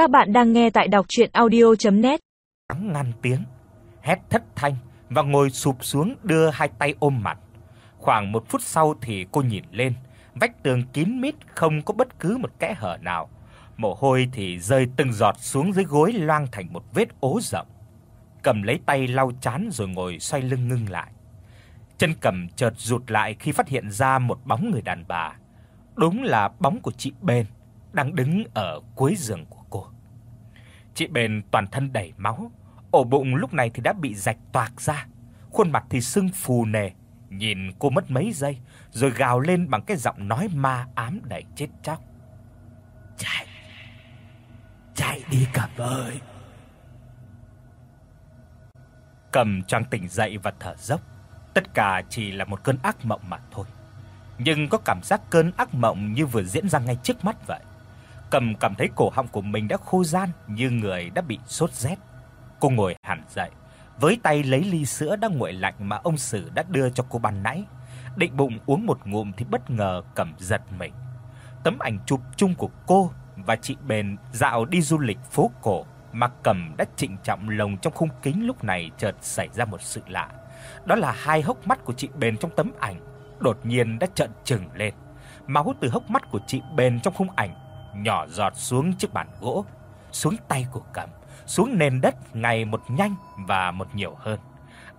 Các bạn đang nghe tại đọc audio net ngăn tiếng, hét thất thanh và ngồi sụp xuống đưa hai tay ôm mặt. Khoảng một phút sau thì cô nhìn lên, vách tường kín mít không có bất cứ một kẽ hở nào. Mồ hôi thì rơi từng giọt xuống dưới gối loang thành một vết ố rộng. Cầm lấy tay lau chán rồi ngồi xoay lưng ngưng lại. Chân cầm chợt rụt lại khi phát hiện ra một bóng người đàn bà. Đúng là bóng của chị Bền đang đứng ở cuối giường của cô. Chị Bền toàn thân đầy máu, ổ bụng lúc này thì đã bị rạch toạc ra, khuôn mặt thì sưng phù nề, nhìn cô mất mấy giây rồi gào lên bằng cái giọng nói ma ám đầy chết chóc. "Chạy! Chạy đi Cẩm ơi!" Cầm choàng tỉnh dậy và thở dốc. Tất cả chỉ là một cơn ác mộng mà thôi. Nhưng có cảm giác cơn ác mộng như vừa diễn ra ngay trước mắt vậy. Cầm cảm thấy cổ họng của mình đã khô ran như người đã bị sốt rét. Cô ngồi hẳn dậy, với tay lấy ly sữa đang nguội lạnh mà ông Sử đã đưa cho cô ban nãy. Định bụng uống một ngụm thì bất ngờ cầm giật mình. Tấm ảnh chụp chung của cô và chị Bền dạo đi du lịch phố cổ mà Cầm đã trịnh trọng lồng trong khung kính lúc này chợt xảy ra một sự lạ. Đó là hai hốc mắt của chị Bền trong tấm ảnh đột nhiên đã trợn trừng lên. Máu từ hốc mắt của chị Bền trong khung ảnh nhỏ giọt xuống chiếc bàn gỗ, xuống tay của Cầm, xuống nền đất ngày một nhanh và một nhiều hơn.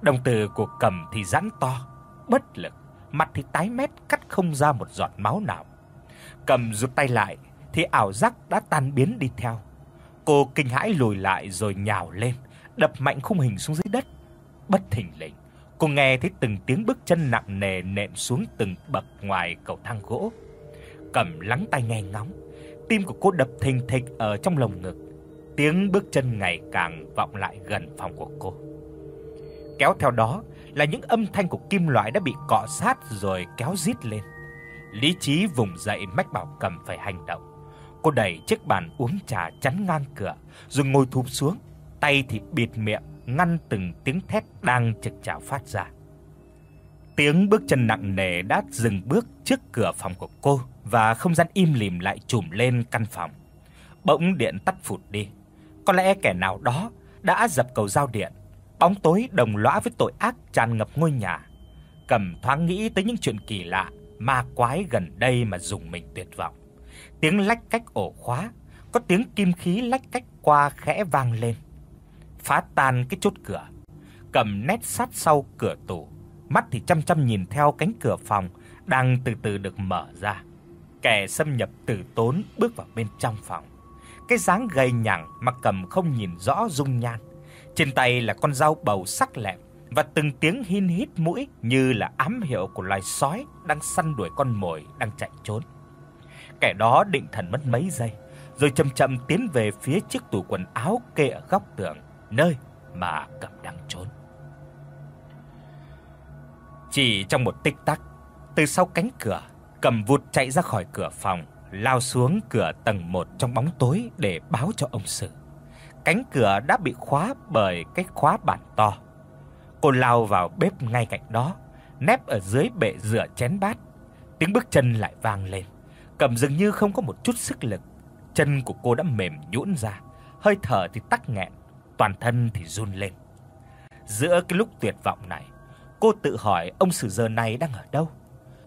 Đồng tử của Cầm thì giãn to, bất lực, mặt thì tái mét cắt không ra một giọt máu nào. Cầm rụt tay lại thì ảo giác đã tan biến đi theo. Cô kinh hãi lùi lại rồi nhào lên, đập mạnh khung hình xuống dưới đất. Bất thình lình, cô nghe thấy từng tiếng bước chân nặng nề nện xuống từng bậc ngoài cầu thang gỗ. Cầm lắng tai nghe ngóng, tim của cô đập thình thịch ở trong lồng ngực. Tiếng bước chân ngày càng vọng lại gần phòng của cô. Kéo theo đó là những âm thanh của kim loại đã bị cọ sát rồi kéo rít lên. Lý trí vùng dậy mách bảo Cầm phải hành động. Cô đẩy chiếc bàn uống trà chắn ngang cửa, rồi ngồi thụp xuống, tay thì bịt miệng ngăn từng tiếng thét đang trực trào phát ra. Tiếng bước chân nặng nề đã dừng bước trước cửa phòng của cô và không gian im lìm lại trùm lên căn phòng. Bỗng điện tắt phụt đi. Có lẽ kẻ nào đó đã dập cầu giao điện. Bóng tối đồng lõa với tội ác tràn ngập ngôi nhà. Cầm thoáng nghĩ tới những chuyện kỳ lạ, ma quái gần đây mà dùng mình tuyệt vọng. Tiếng lách cách ổ khóa, có tiếng kim khí lách cách qua khẽ vang lên. Phá tan cái chốt cửa, cầm nét sát sau cửa tủ, mắt thì chăm chăm nhìn theo cánh cửa phòng đang từ từ được mở ra. Kẻ xâm nhập từ tốn bước vào bên trong phòng. Cái dáng gầy nhẳng mà cầm không nhìn rõ dung nhan. Trên tay là con dao bầu sắc lẹm và từng tiếng hin hít mũi như là ám hiệu của loài sói đang săn đuổi con mồi đang chạy trốn. Kẻ đó định thần mất mấy giây, rồi chậm chậm tiến về phía chiếc tủ quần áo kê ở góc tường, nơi mà cầm. Chỉ trong một tích tắc, từ sau cánh cửa, cầm vụt chạy ra khỏi cửa phòng, lao xuống cửa tầng 1 trong bóng tối để báo cho ông Sử. Cánh cửa đã bị khóa bởi cái khóa bản to. Cô lao vào bếp ngay cạnh đó, nép ở dưới bệ rửa chén bát. Tiếng bước chân lại vang lên. Cẩm dường như không có một chút sức lực, chân của cô đã mềm nhũn ra, hơi thở thì tắc nghẹn, toàn thân thì run lên. Giữa cái lúc tuyệt vọng này, cô tự hỏi ông Sử giờ này đang ở đâu?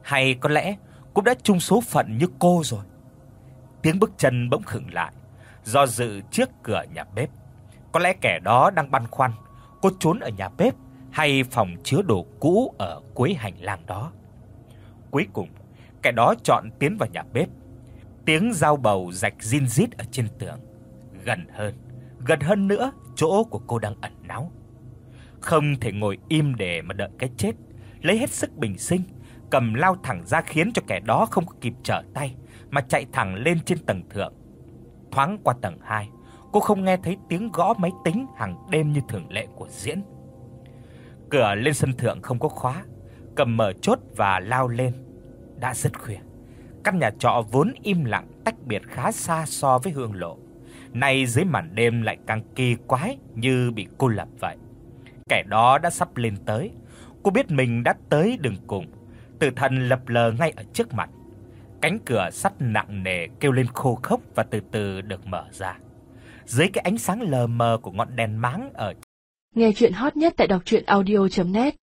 Hay có lẽ cũng đã chung số phận như cô rồi. Tiếng bước chân bỗng khựng lại, do dự trước cửa nhà bếp. Có lẽ kẻ đó đang băn khoăn, cô trốn ở nhà bếp hay phòng chứa đồ cũ ở cuối hành lang đó. Cuối cùng, kẻ đó chọn tiến vào nhà bếp. Tiếng dao bầu rạch zin rít ở trên tường, gần hơn, gần hơn nữa chỗ của cô đang ẩn náu. Không thể ngồi im để mà đợi cái chết, lấy hết sức bình sinh, cầm lao thẳng ra khiến cho kẻ đó không kịp trở tay mà chạy thẳng lên trên tầng thượng. Thoáng qua tầng 2, cô không nghe thấy tiếng gõ máy tính hàng đêm như thường lệ của Diễn. Cửa lên sân thượng không có khóa, cầm mở chốt và lao lên. Đã rất khuya. Căn nhà trọ vốn im lặng tách biệt khá xa so với hương lộ, nay dưới màn đêm lại càng kỳ quái như bị cô lập vậy. Kẻ đó đã sắp lên tới, cô biết mình đã tới đường cùng, tử thần lập lờ ngay ở trước mặt. Cánh cửa sắt nặng nề kêu lên khô khốc và từ từ được mở ra. dưới cái ánh sáng lờ mờ của ngọn đèn máng ở. Nghe truyện hot nhất tại doctruyenaudio.net